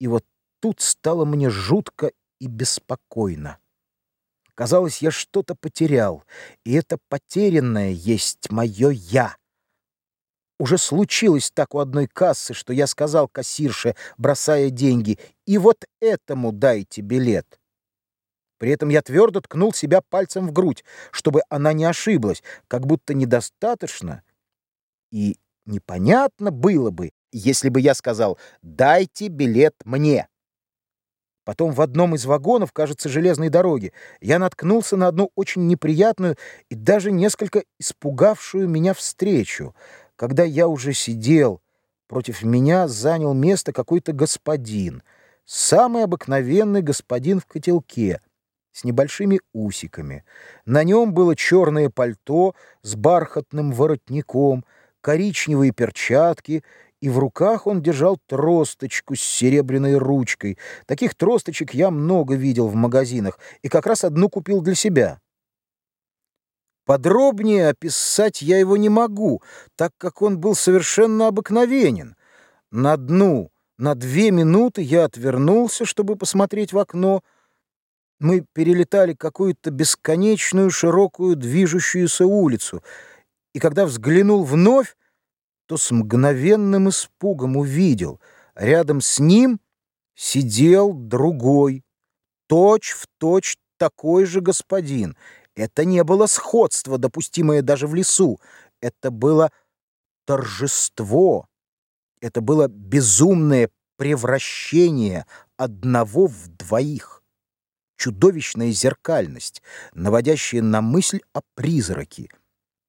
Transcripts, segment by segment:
И вот тут стало мне жутко и беспокойно. Казалось, я что-то потерял, и это потерянное есть мое «я». Уже случилось так у одной кассы, что я сказал кассирше, бросая деньги, «И вот этому дайте билет». При этом я твердо ткнул себя пальцем в грудь, чтобы она не ошиблась, как будто недостаточно. И непонятно было бы, если бы я сказал «дайте билет мне». Потом в одном из вагонов, кажется, железной дороги, я наткнулся на одну очень неприятную и даже несколько испугавшую меня встречу. Когда я уже сидел, против меня занял место какой-то господин, самый обыкновенный господин в котелке, с небольшими усиками. На нем было черное пальто с бархатным воротником, коричневые перчатки и в руках он держал тросточку с серебряной ручкой. Таких тросточек я много видел в магазинах, и как раз одну купил для себя. Подробнее описать я его не могу, так как он был совершенно обыкновенен. На дну, на две минуты я отвернулся, чтобы посмотреть в окно. Мы перелетали какую-то бесконечную широкую движущуюся улицу, и когда взглянул вновь, то с мгновенным испугом увидел, рядом с ним сидел другой, точь в точь такой же господин. Это не было сходство, допустимое даже в лесу. Это было торжество. Это было безумное превращение одного в двоих. Чудовищная зеркальность, наводящая на мысль о призраке.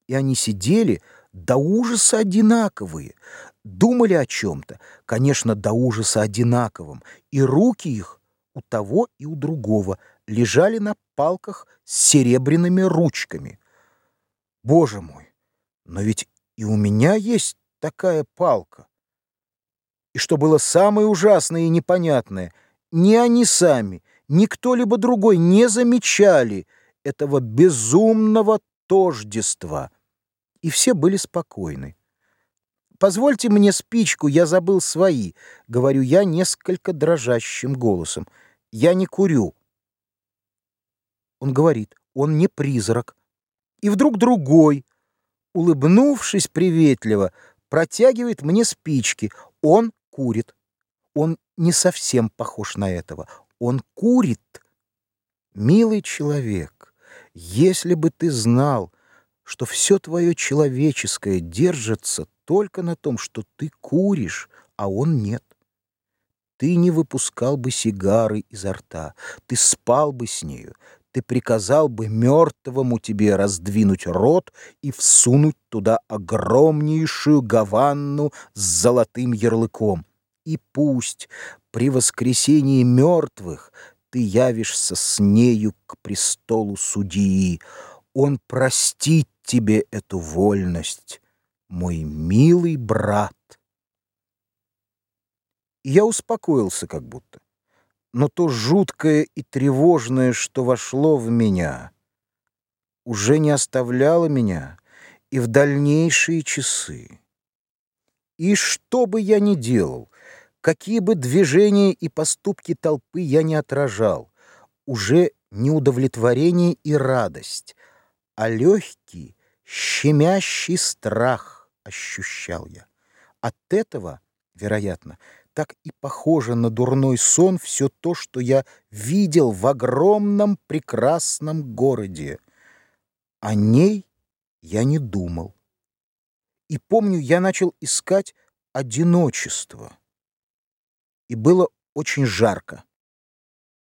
И они сидели, до ужаса одинаковые, думали о чем-то, конечно, до ужаса одинаковым, и руки их у того и у другого лежали на палках с серебряными ручками. Боже мой, но ведь и у меня есть такая палка. И что было самое ужасное и непонятное, ни они сами, ни кто-либо другой не замечали этого безумного тождества и все были спокойны. «Позвольте мне спичку, я забыл свои», — говорю я несколько дрожащим голосом. «Я не курю». Он говорит, он не призрак. И вдруг другой, улыбнувшись приветливо, протягивает мне спички. Он курит. Он не совсем похож на этого. Он курит. Милый человек, если бы ты знал, что все твое человеческое держится только на том, что ты куришь, а он нет. Ты не выпускал бы сигары изо рта, ты спал бы с нею, ты приказал бы мертвому тебе раздвинуть рот и всунуть туда огромнейшую гаванну с золотым ярлыком. И пусть при воскресении мертвых ты явишься с нею к престолу судьи, он простит тебе эту вольность, мой милый брат. я успокоился как будто. Но то жуткое и тревожное, что вошло в меня, уже не оставляло меня и в дальнейшие часы. И что бы я ни делал, какие бы движения и поступки толпы я не отражал, уже неудовлетворение и радость, а легкий, щемящий страх ощущал я. От этого, вероятно, так и похоже на дурной сон все то, что я видел в огромном прекрасном городе. О ней я не думал. И помню, я начал искать одиночество. И было очень жарко.